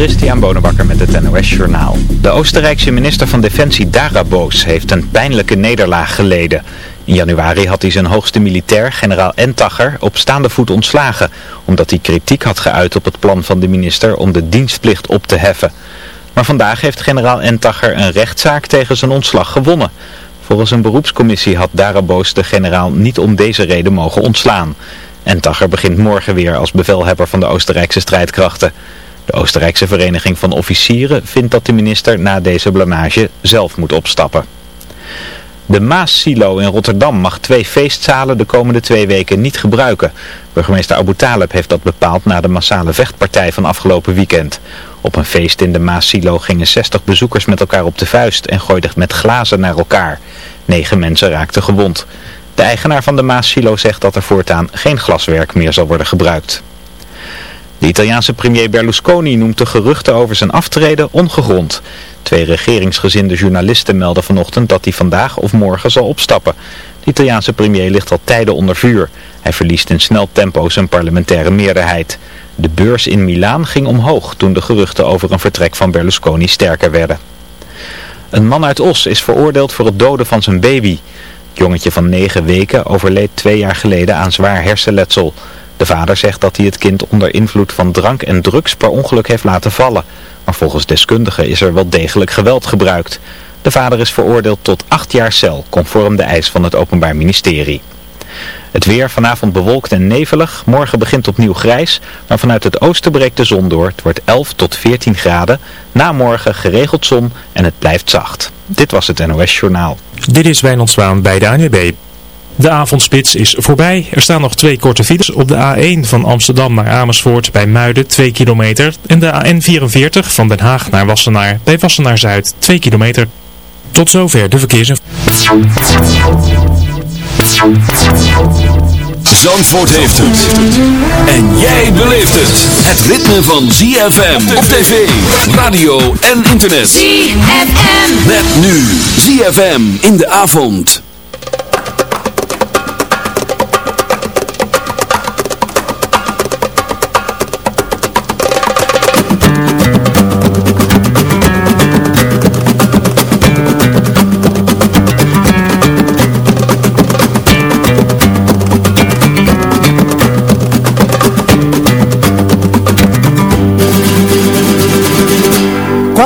Christian Bonenbakker met het NOS Journaal. De Oostenrijkse minister van Defensie Darabos heeft een pijnlijke nederlaag geleden. In januari had hij zijn hoogste militair, generaal Entacher, op staande voet ontslagen... omdat hij kritiek had geuit op het plan van de minister om de dienstplicht op te heffen. Maar vandaag heeft generaal Entacher een rechtszaak tegen zijn ontslag gewonnen. Volgens een beroepscommissie had Darabos de generaal niet om deze reden mogen ontslaan. Entacher begint morgen weer als bevelhebber van de Oostenrijkse strijdkrachten... De Oostenrijkse Vereniging van Officieren vindt dat de minister na deze blamage zelf moet opstappen. De Maas-silo in Rotterdam mag twee feestzalen de komende twee weken niet gebruiken. Burgemeester Abu Taleb heeft dat bepaald na de massale vechtpartij van afgelopen weekend. Op een feest in de Maas-silo gingen 60 bezoekers met elkaar op de vuist en gooiden met glazen naar elkaar. Negen mensen raakten gewond. De eigenaar van de Maas-silo zegt dat er voortaan geen glaswerk meer zal worden gebruikt. De Italiaanse premier Berlusconi noemt de geruchten over zijn aftreden ongegrond. Twee regeringsgezinde journalisten melden vanochtend dat hij vandaag of morgen zal opstappen. De Italiaanse premier ligt al tijden onder vuur. Hij verliest in snel tempo zijn parlementaire meerderheid. De beurs in Milaan ging omhoog toen de geruchten over een vertrek van Berlusconi sterker werden. Een man uit Os is veroordeeld voor het doden van zijn baby. Het jongetje van negen weken overleed twee jaar geleden aan zwaar hersenletsel. De vader zegt dat hij het kind onder invloed van drank en drugs per ongeluk heeft laten vallen. Maar volgens deskundigen is er wel degelijk geweld gebruikt. De vader is veroordeeld tot acht jaar cel, conform de eis van het Openbaar Ministerie. Het weer vanavond bewolkt en nevelig. Morgen begint opnieuw grijs, maar vanuit het oosten breekt de zon door. Het wordt 11 tot 14 graden. Na morgen geregeld zon en het blijft zacht. Dit was het NOS Journaal. Dit is Wijnand bij de ANWB. De avondspits is voorbij. Er staan nog twee korte files op de A1 van Amsterdam naar Amersfoort bij Muiden 2 kilometer. En de AN44 van Den Haag naar Wassenaar bij Wassenaar Zuid 2 kilometer. Tot zover de verkeersinformatie. Zandvoort heeft het. En jij beleeft het. Het ritme van ZFM op tv, radio en internet. ZFM. Met nu ZFM in de avond.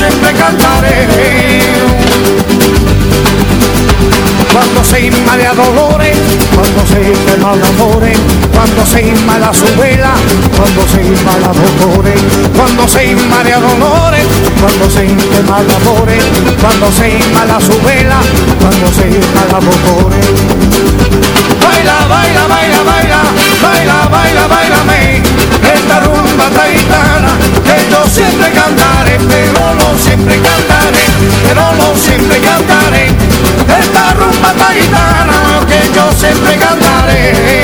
Siempre cantaré. Cuando se inmala dolores, cuando se quema de amores, cuando se inmala su vela, cuando se inmala dolores, cuando se inmala dolores, cuando se quema de amores, cuando se inmala su vela, cuando se inmala dolores. Baila, baila, baila, baila, baila, baila, baila, me siempre cantaré. Esta rumba taitana que yo siempre cantaré.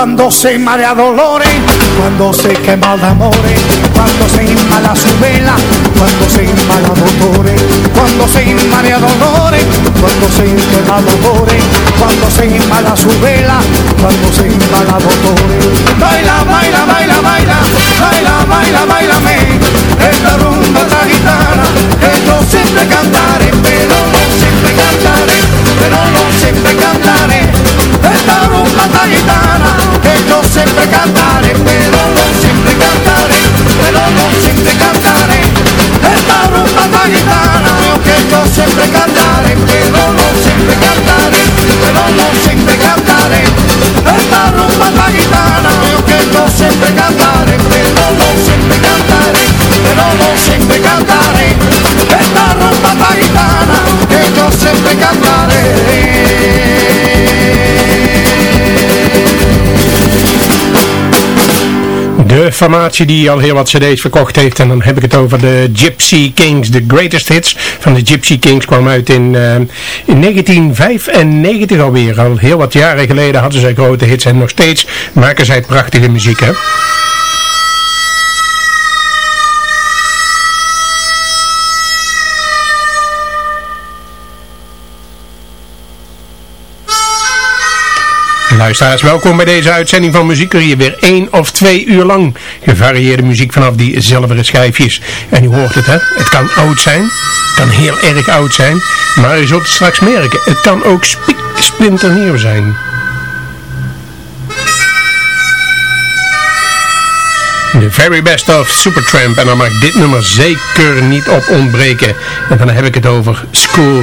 Cuando se marea dolores, cuando se quema de amores, cuando se inmala su vela, cuando se inmala dolores, cuando se marea dolores, cuando se quema dolores, cuando se inmala su vela, cuando se inmala dolores. Baila, baila, baila, baila, baila, baila, baila, me, esta rumba esta gitana, que yo siempre cantaré, pero no siempre cantaré, pero no siempre cantaré, esta rumba esta gitana, que yo siempre cantaré, pero no siempre cantaré, pero no formatie die al heel wat cd's verkocht heeft. En dan heb ik het over de Gypsy Kings. De greatest hits van de Gypsy Kings kwam uit in, eh, in 1995 alweer. Al heel wat jaren geleden hadden zij grote hits. En nog steeds maken zij prachtige muziek. Hè? Luisteraars, welkom bij deze uitzending van Muziek hier weer één of twee uur lang. Gevarieerde muziek vanaf die zilveren schijfjes. En u hoort het hè, het kan oud zijn, het kan heel erg oud zijn, maar u zult het straks merken, het kan ook splinternieuw zijn. The very best of Supertramp en dan mag dit nummer zeker niet op ontbreken. En dan heb ik het over School.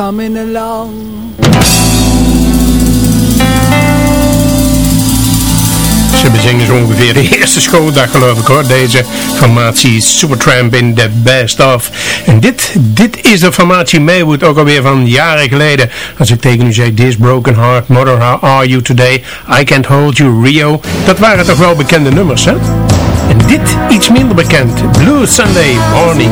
coming along. Ze bezingen zo ongeveer de eerste schooldag geloof ik hoor. Deze formatie Supertramp in the best of. En dit, dit is de formatie Maywood ook alweer van jaren geleden. Als ik tegen u zei, This Broken Heart, Mother How Are You Today, I Can't Hold You, Rio. Dat waren toch wel bekende nummers hè? En dit iets minder bekend. Blue Sunday Morning.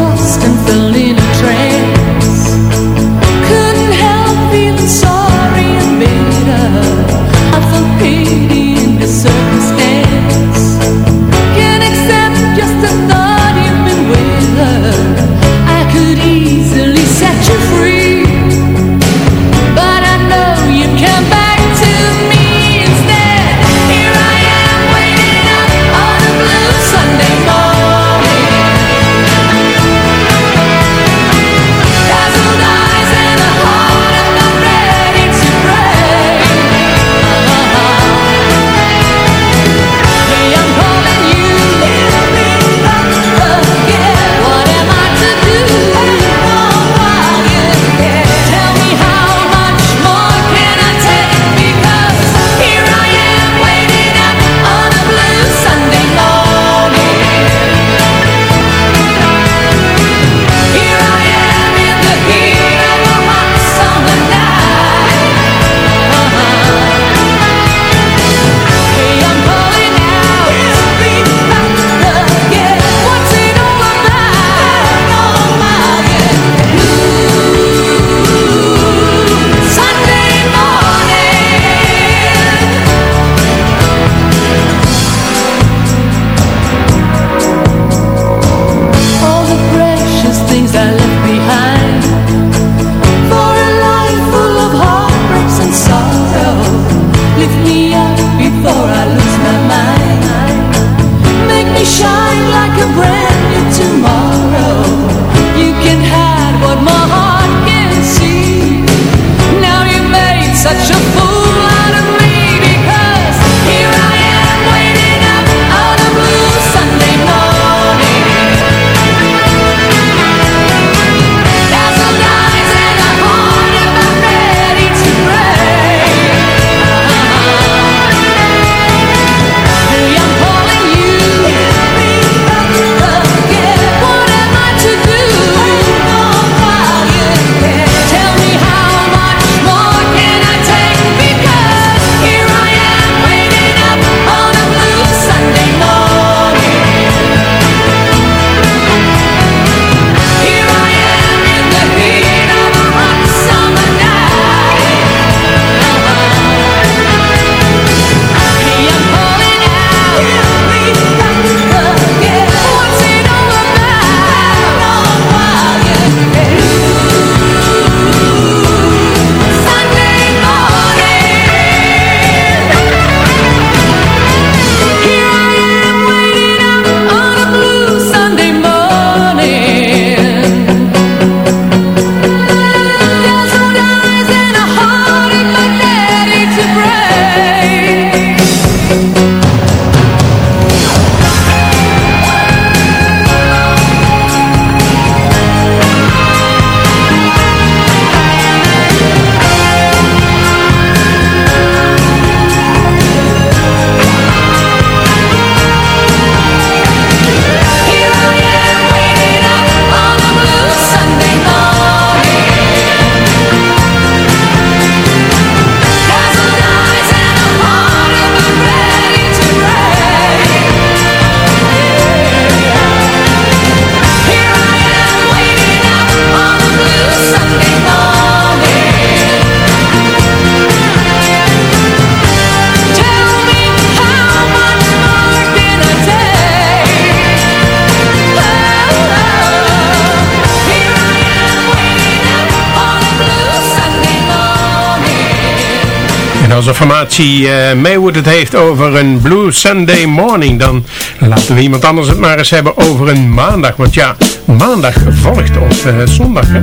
formatie uh, eh, Maywood het heeft over een Blue Sunday Morning, dan laten we iemand anders het maar eens hebben over een maandag. Want ja, maandag volgt op eh, zondag. Hè?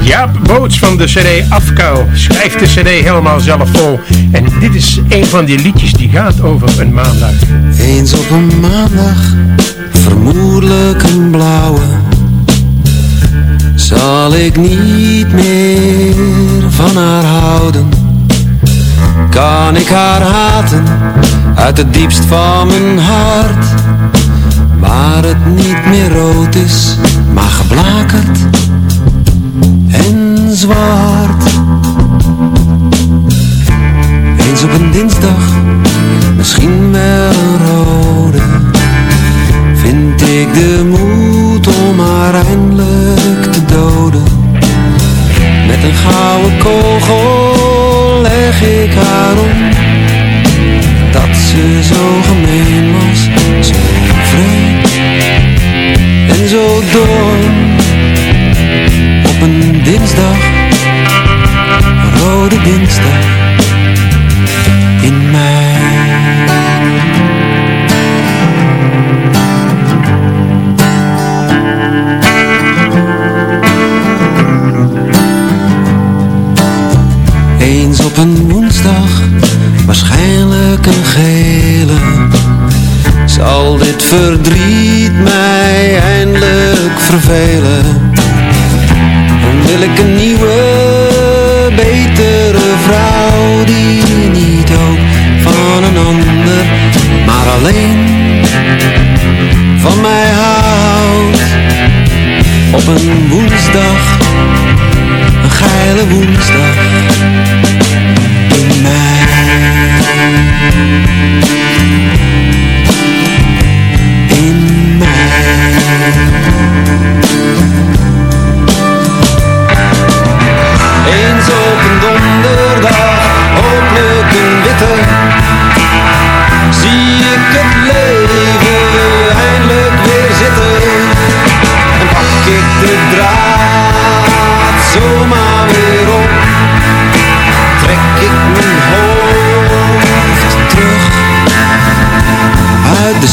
Jaap Boots van de CD Afkou schrijft de CD helemaal zelf vol. En dit is een van die liedjes die gaat over een maandag. Eens op een maandag, vermoedelijk een blauwe, zal ik niet meer van haar houden? Kan ik haar haten uit het diepst van mijn hart? Waar het niet meer rood is, maar geblakerd en zwart.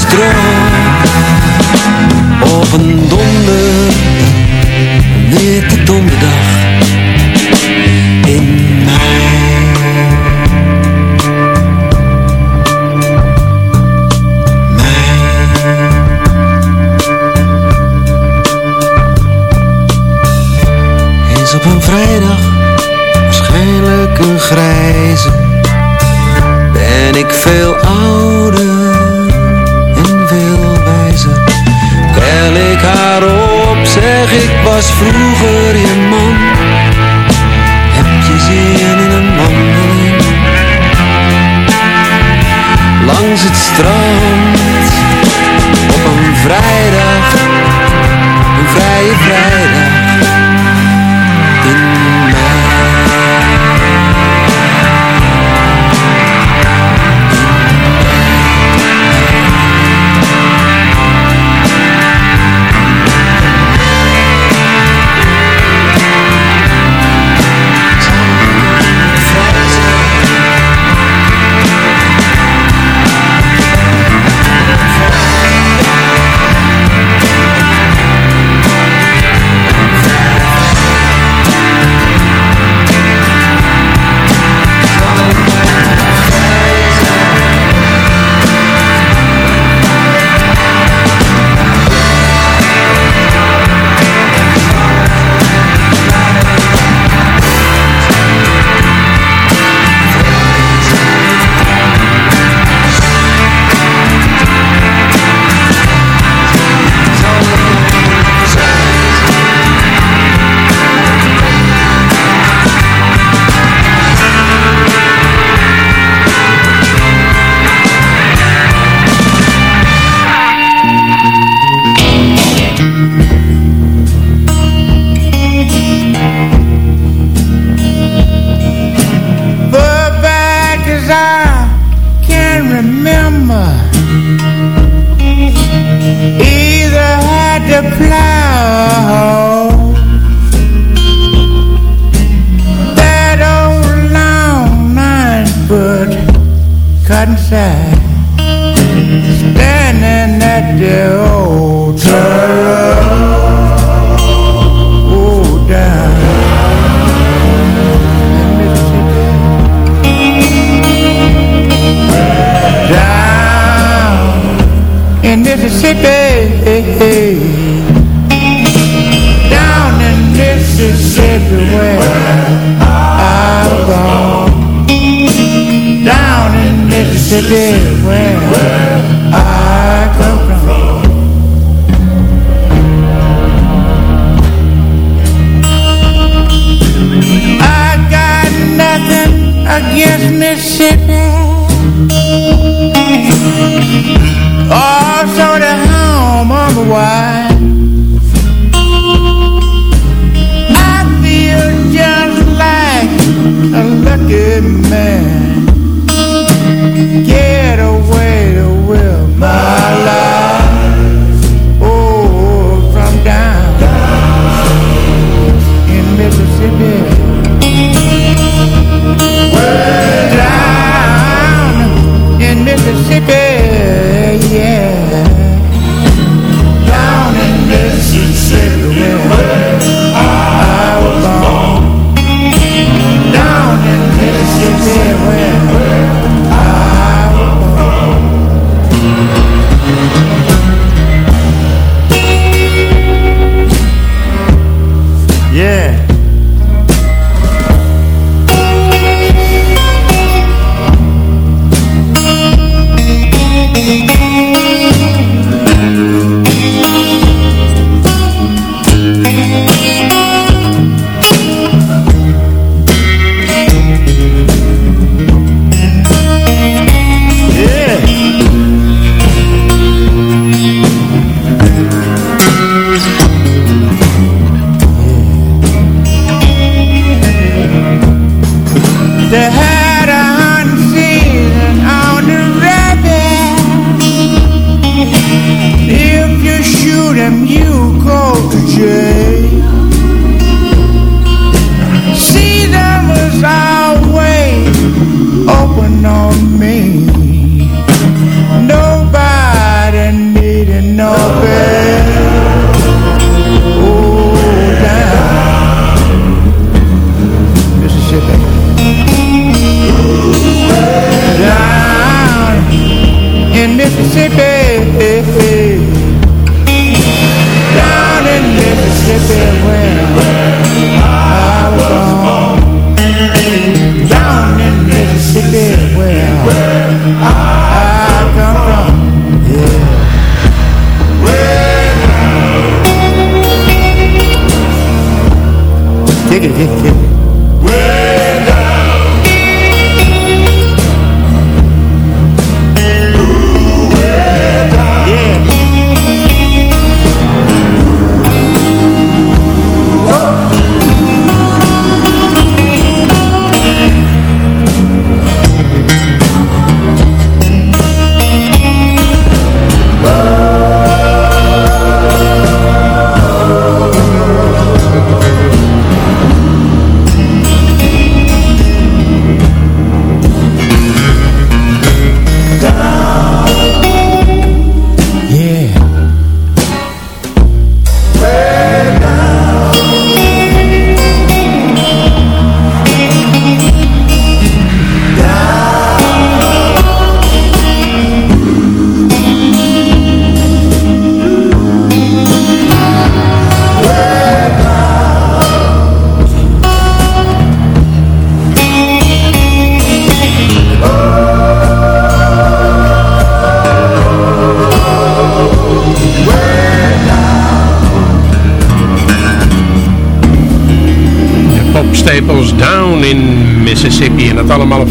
stroop op een was vroeger je man.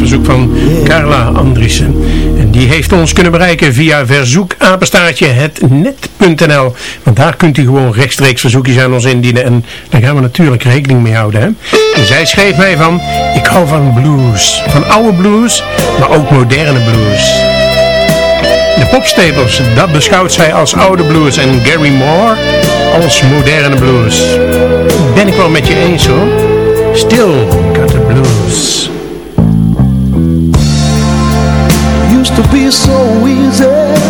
Verzoek van Carla Andriessen. En die heeft ons kunnen bereiken via verzoekapenstaartje hetnet.nl. Want daar kunt u gewoon rechtstreeks verzoekjes aan ons indienen. En daar gaan we natuurlijk rekening mee houden. Hè? En zij schreef mij van, ik hou van blues. Van oude blues, maar ook moderne blues. De popstaples, dat beschouwt zij als oude blues en Gary Moore als moderne blues. Ben ik wel met je eens hoor. Still got the blues. So easy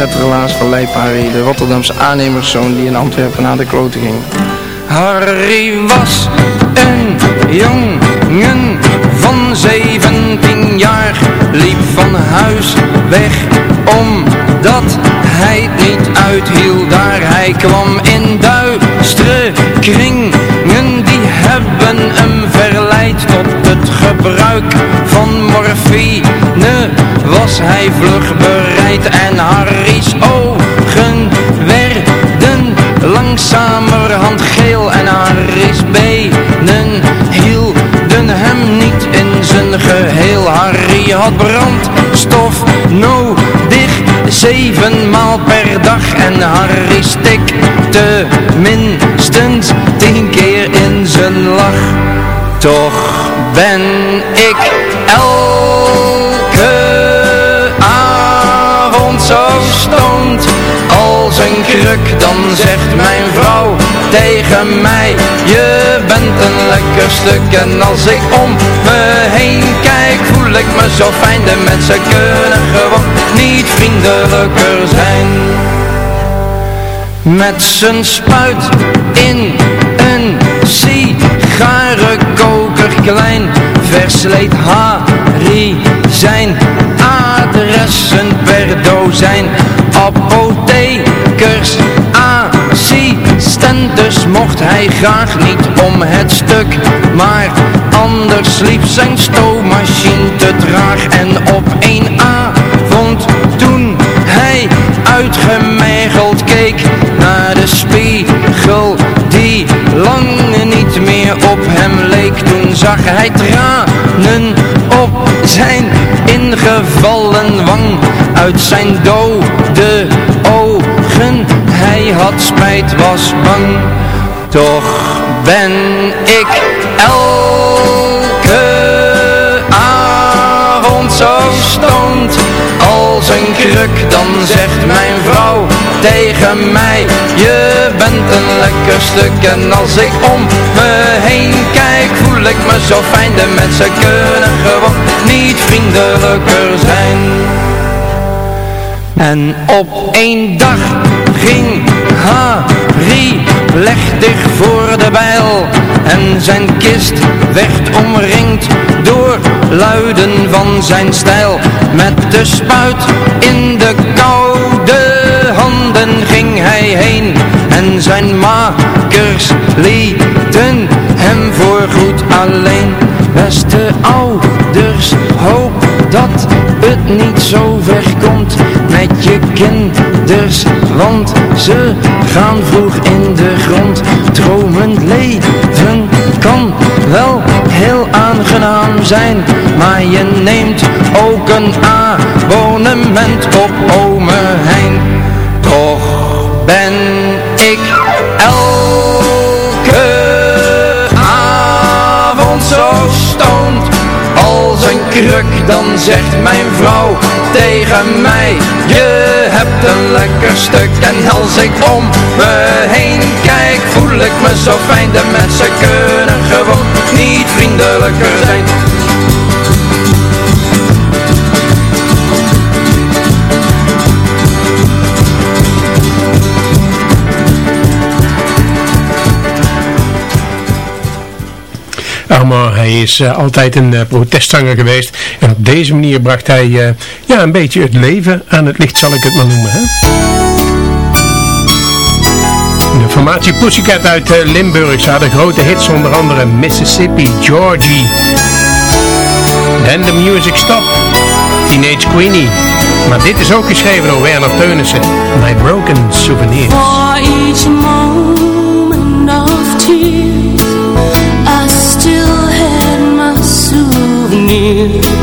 het relaas van Leip Harry, de Rotterdamse aannemerszoon die in Antwerpen naar de kloten ging. Harry was een jongen van 17 jaar, liep van huis weg omdat hij het niet uithield daar. Hij kwam in duistere kringen, die hebben hem verleid tot het gebruik van morfine. Was hij vlug en Harry's ogen werden langzamerhand geel en Harry's benen hielden hem niet in zijn geheel. Harry had brandstof nodig, zevenmaal per dag en Harry stikte minstens tien keer in zijn lach. Toch ben ik een kruk, dan zegt mijn vrouw tegen mij Je bent een lekker stuk en als ik om me heen kijk Voel ik me zo fijn, de mensen kunnen gewoon niet vriendelijker zijn. Met zijn spuit in een sigarenkoker klein Versleet Harry zijn adressen per dozijn. Apothekers, assistentes mocht hij graag niet om het stuk. Maar anders liep zijn stoommachine te traag. En op een avond toen hij uitgemergeld keek Naar de spiegel die lang niet meer op hem leek Toen zag hij tranen op zijn ingevallen wang. Uit zijn dode ogen Hij had spijt, was bang. Toch ben ik elke avond zo stond als een kruk Dan zegt mijn vrouw tegen mij Je bent een lekker stuk En als ik om me heen kijk Voel ik me zo fijn. De mensen kunnen gewoon niet vriendelijker zijn. En op één dag ging Harry plechtig voor de bijl En zijn kist werd omringd door luiden van zijn stijl. Met de spuit in de koude handen ging hij heen En zijn makers lieten hem voorgoed alleen. Beste ouders, hoop dat zo ver komt met je kinders Want ze gaan vroeg in de grond. Dromend leven kan wel heel aangenaam zijn Maar je neemt ook een abonnement op ome Hein. Toch ben ik elke avond zo kruk Dan zegt mijn vrouw tegen mij Je hebt een lekker stuk En als ik om. Me heen kijk Voel ik me zo fijn De mensen kunnen gewoon niet vriendelijker zijn maar hij is uh, altijd een uh, protestzanger geweest. En op deze manier bracht hij uh, ja, een beetje het leven aan het licht, zal ik het maar noemen. Hè? De formatie Pussycat uit Limburg. Ze hadden grote hits, onder andere Mississippi, Georgie. Then the Music Stop, Teenage Queenie. Maar dit is ook geschreven door Werner Teunissen. My Broken Souvenirs. You.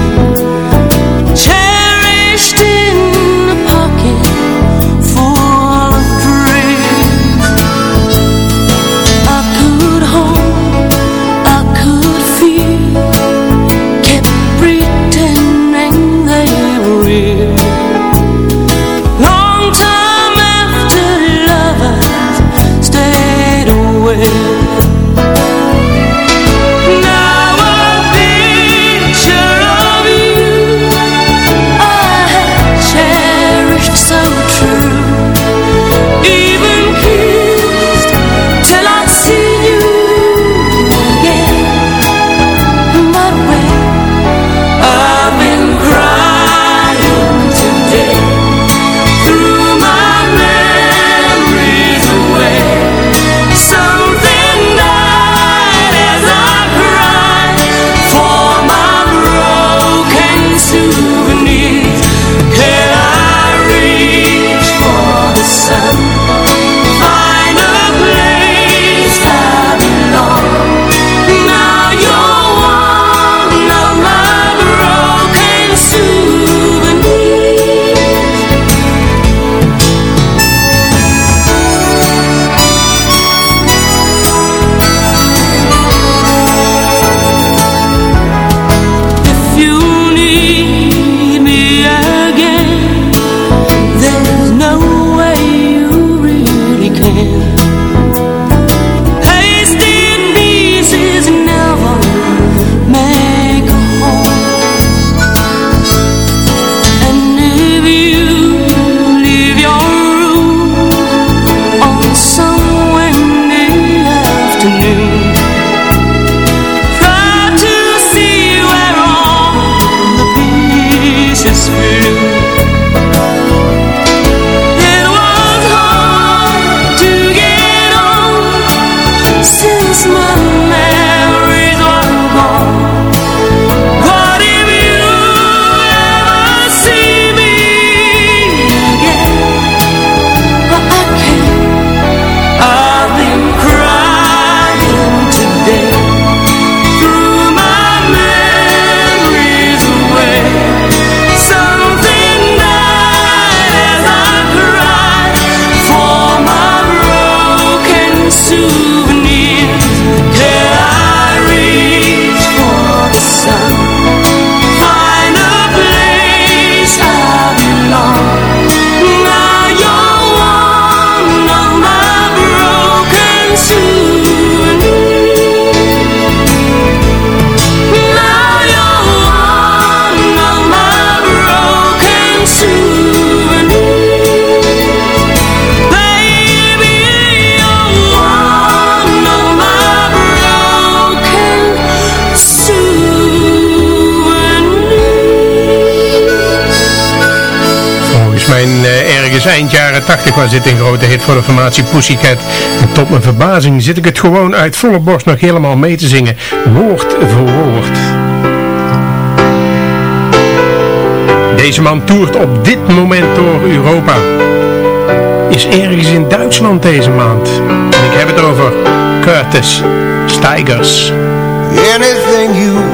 Eind jaren 80 was dit een grote hit voor de formatie Pussycat. En tot mijn verbazing zit ik het gewoon uit volle borst nog helemaal mee te zingen. Woord voor woord. Deze man toert op dit moment door Europa. Is ergens in Duitsland deze maand. En ik heb het over Curtis Stigers. Anything you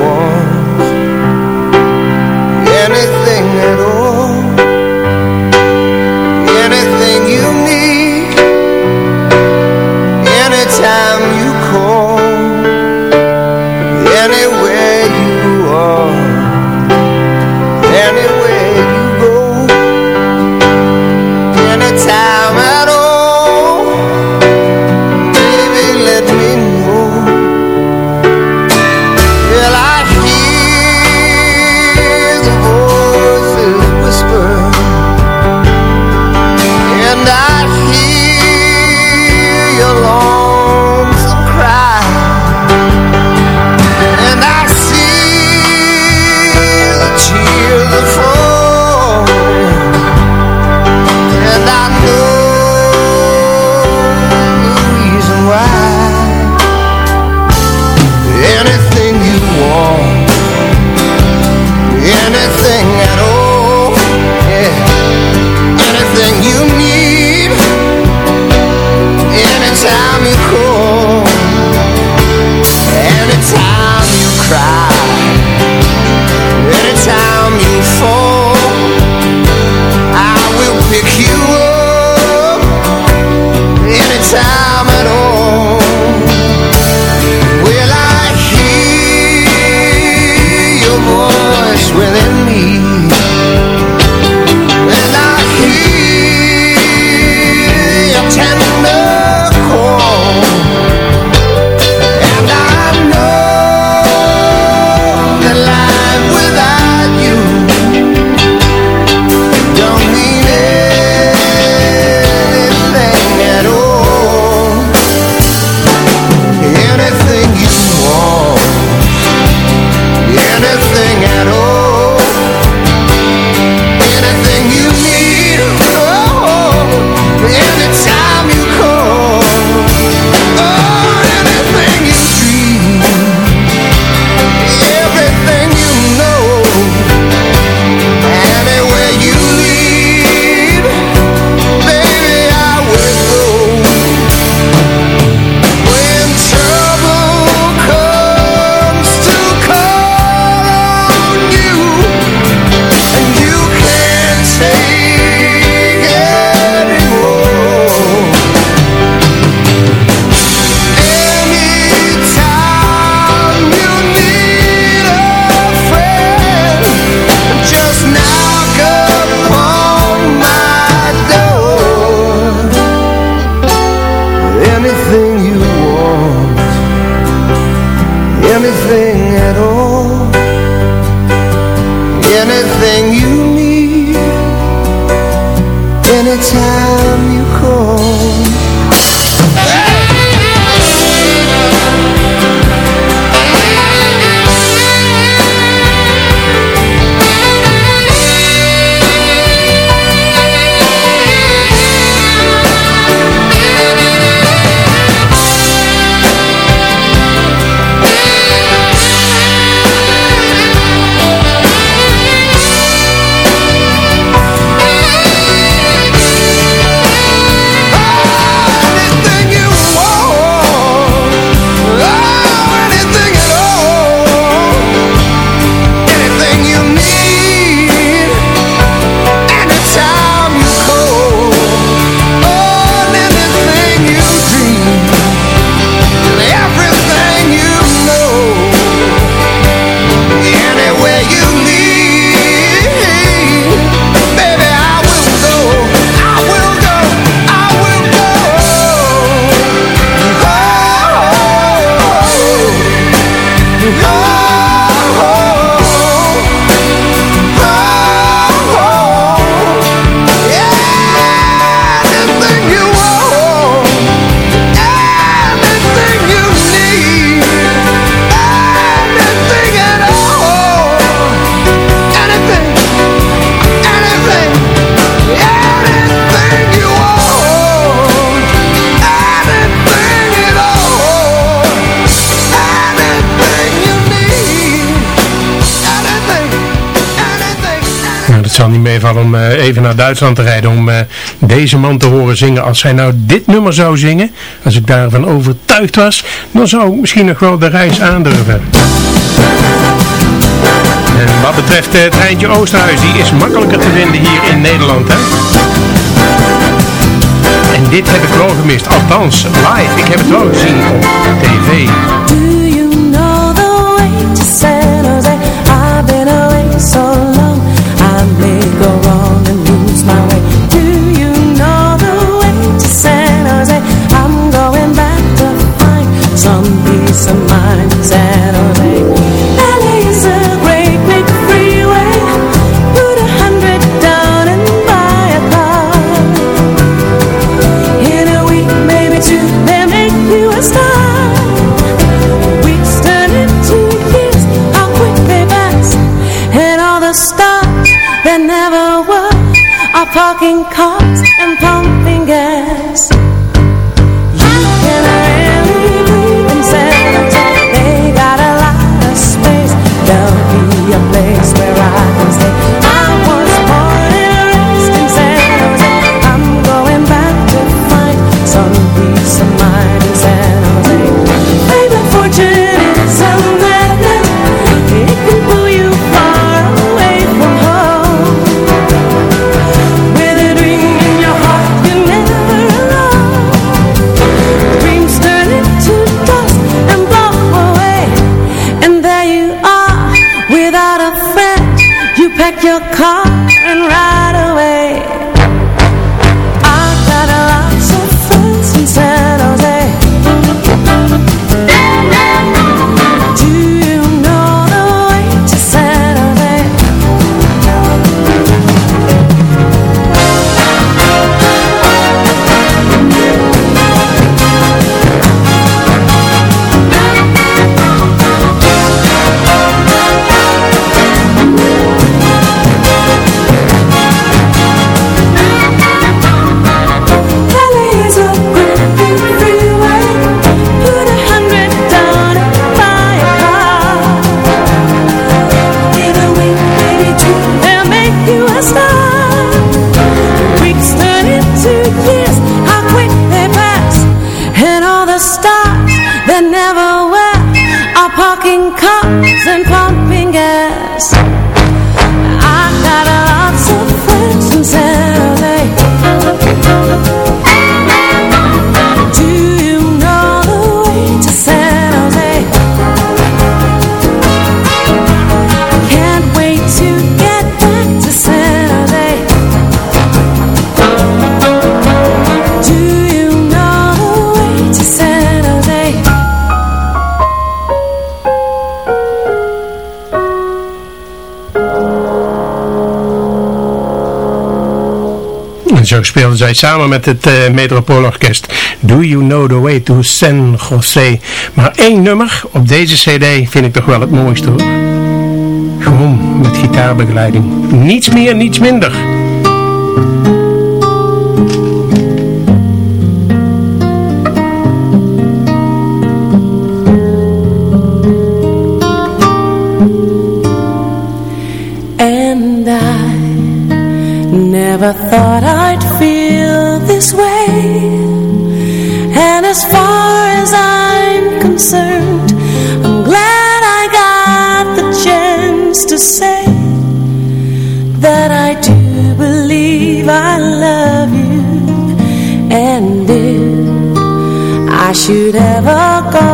niet meevallen om eh, even naar Duitsland te rijden om eh, deze man te horen zingen. Als zij nou dit nummer zou zingen, als ik daarvan overtuigd was, dan zou ik misschien nog wel de reis aandurven. En wat betreft eh, het eindje Oosterhuis, die is makkelijker te vinden hier in Nederland. Hè? En dit heb ik wel gemist, althans live. Ik heb het wel gezien op tv. speelden zij samen met het eh, Metropoolorkest Do You Know The Way To San Jose. Maar één nummer op deze cd vind ik toch wel het mooiste hoor. Gewoon met gitaarbegeleiding. Niets meer, niets minder. Should ever go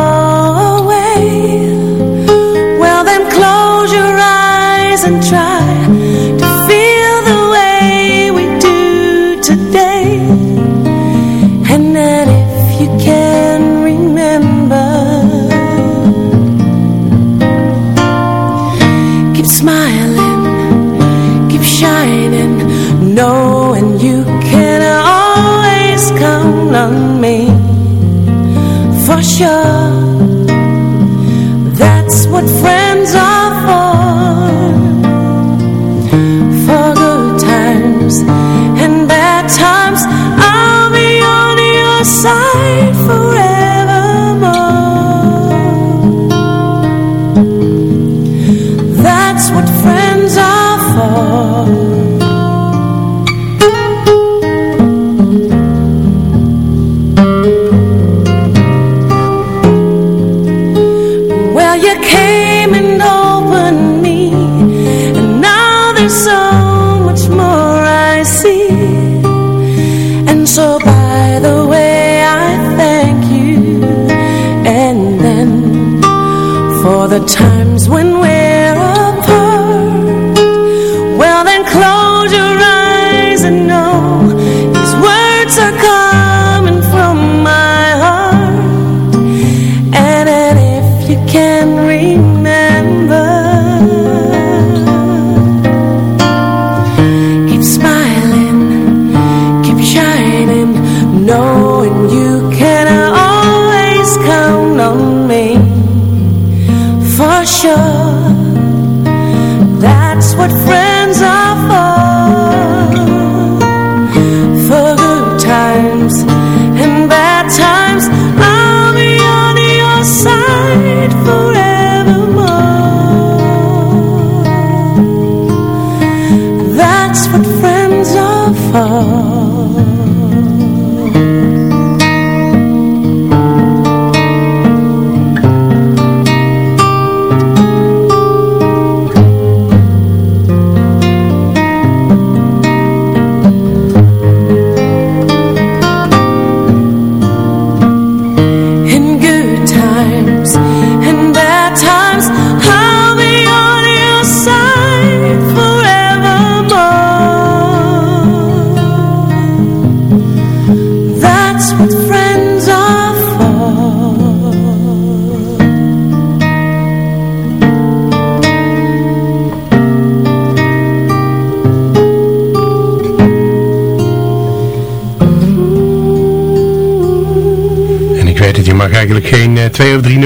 That's what friends. sure. That's what friends are for.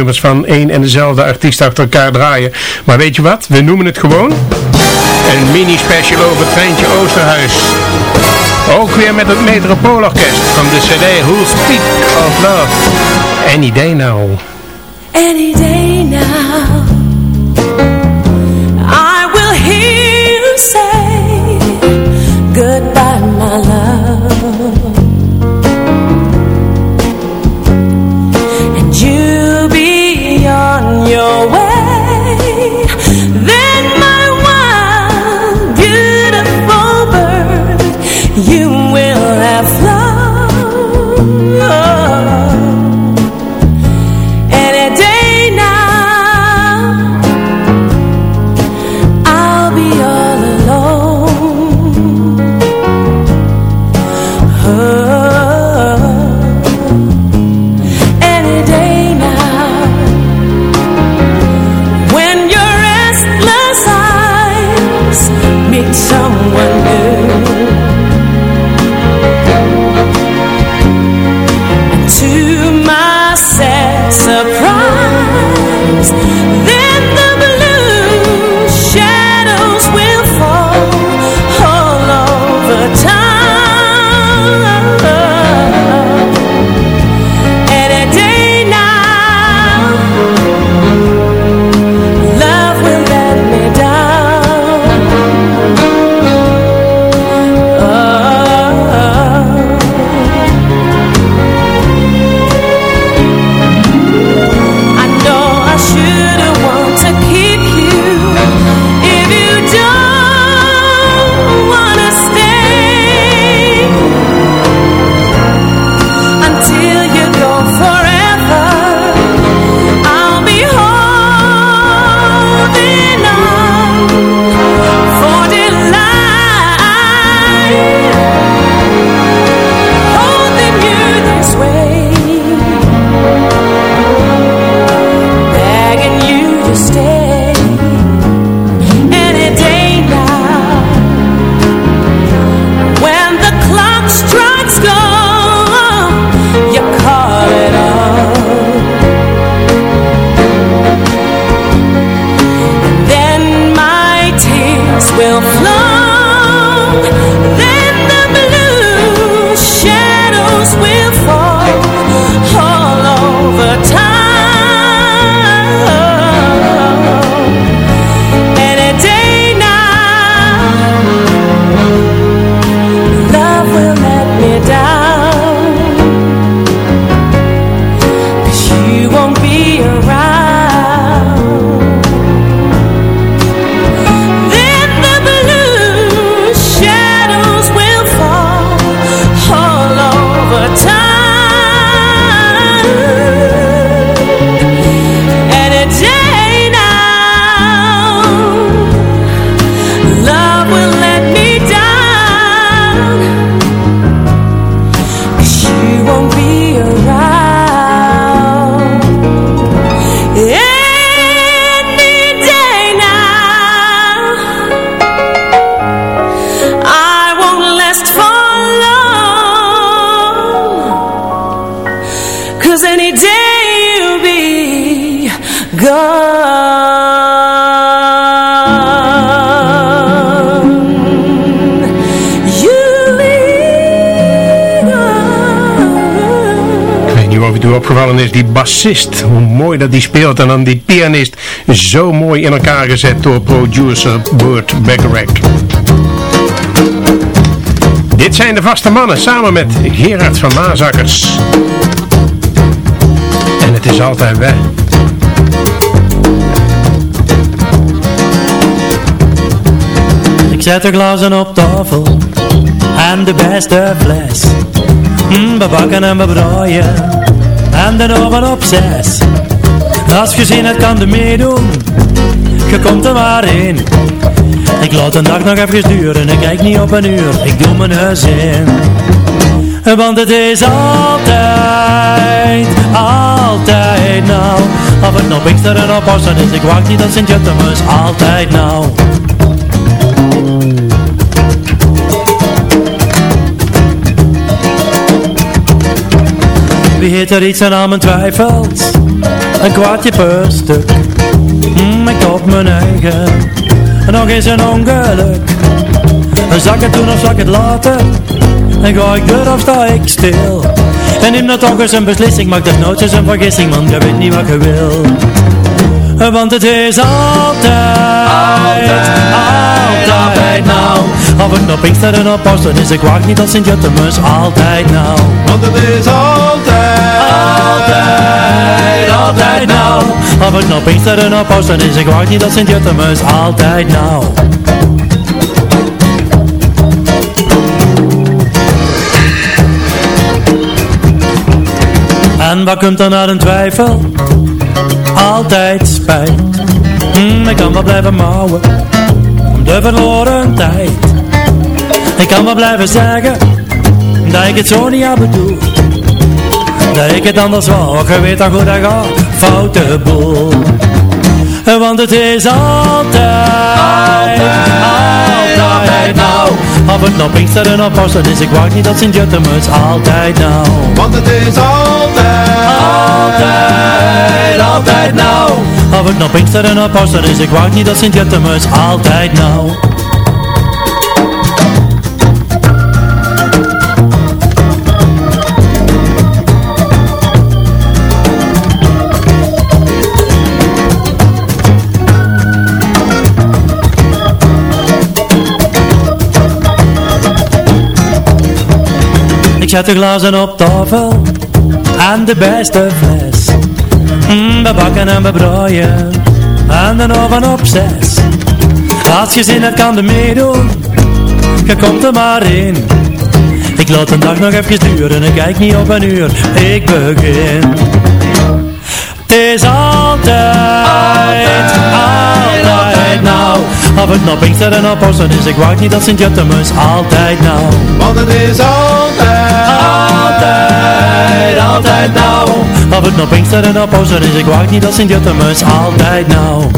Nummers van één en dezelfde artiest achter elkaar draaien. Maar weet je wat? We noemen het gewoon een mini-special over Treintje Oosterhuis. Ook weer met het Metropoolorkest van de cd Who'll Speak of Love. Any day now. Any day now. Thank you. Opgevallen is, die bassist, hoe mooi dat die speelt. En dan die pianist, zo mooi in elkaar gezet door producer Burt Bacharach. Dit zijn de vaste mannen, samen met Gerard van Maasakkers. En het is altijd weg. Ik zet de glazen op tafel en de beste fles. Mm, we bakken en we braaien en de oven op zes. Als je zin hebt kan de meedoen, je komt er maar in. Ik laat een dag nog even duren, ik kijk niet op een uur, ik doe mijn huis in. Want het is altijd, altijd nou Of het nog Pinkster en op Pasen is, ik wacht niet dat Sint-Jutemus Altijd nou Wie heeft er iets aan mijn twijfelt? Een kwartje per stuk. Mm, Ik op mijn eigen. Nog eens een ongeluk. Zak het doen of zak het later En ga ik deur of sta ik stil. En neem dat toch eens een beslissing. Maak dat nooit eens een vergissing Man, je weet niet wat je wil. Want het is altijd Altijd, altijd nou Of ik nog Pinkster en op Pasen is Ik wacht niet als Sint-Jutemus Altijd nou Want het is altijd Altijd, altijd nou Of ik nog Pinkster en op Pasen is Ik wacht niet als Sint-Jutemus Altijd nou En wat komt er naar een twijfel? Altijd spijt. Hmm, Ik kan wel blijven mouwen Om de verloren tijd Ik kan wel blijven zeggen Dat ik het zo niet had bedoeld Dat ik het anders wou Je weet toch hoe dat gaat Foute boel. Want het is altijd Altijd, altijd nou. Of het nog Pinkster en op Pasen is Ik wacht niet dat Sint-Jutemus Altijd nou. Want het is altijd Altijd, altijd nou. Of het nog Pinkster en op Pasen is Ik wacht niet dat Sint-Jutemus Altijd nou Zet de glazen op tafel En de beste fles. Mm, We bakken en we braaien En de oven op zes. Als je zin hebt kan er meedoen. Je komt er maar in. Ik laat een dag nog even duren Ik kijk niet op een uur. Ik begin. Het is altijd Altijd, altijd nou Of het nog Pinkster en Pasen is Ik wacht niet dat Sint-Jutemus Altijd nou Want het is altijd Altijd, nou Of het nog Pinkster en op Pasen is Ik wacht niet dat Sint-Jutemus Altijd nou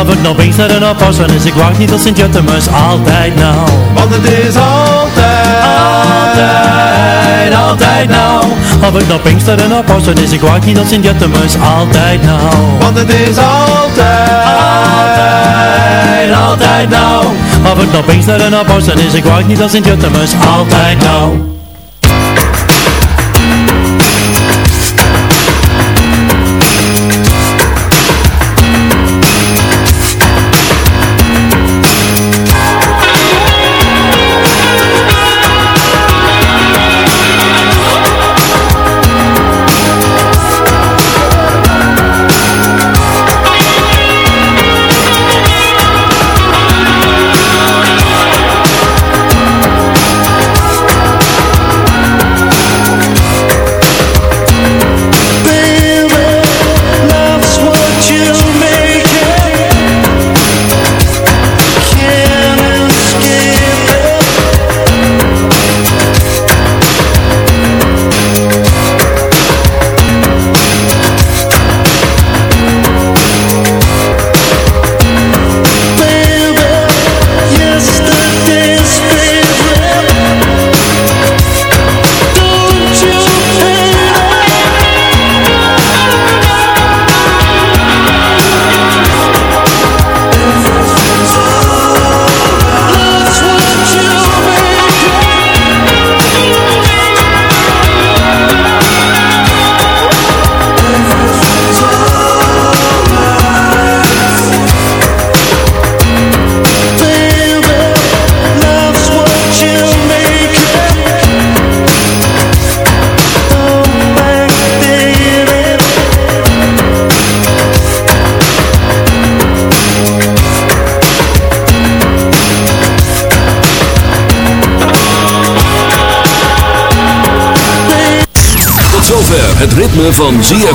Of het nog Pinkster en op Pasen is Ik wacht niet tot Sint-Jutemus Altijd nou. Want het is altijd Altijd, altijd nou. Of het nog Pinkster en op Pasen is Ik wacht niet tot Sint-Jutemus Altijd nou. Want het is altijd Altijd, altijd nou. Of het nog Pinkster en op Pasen is Ik wacht niet tot Sint-Jutemus Altijd nou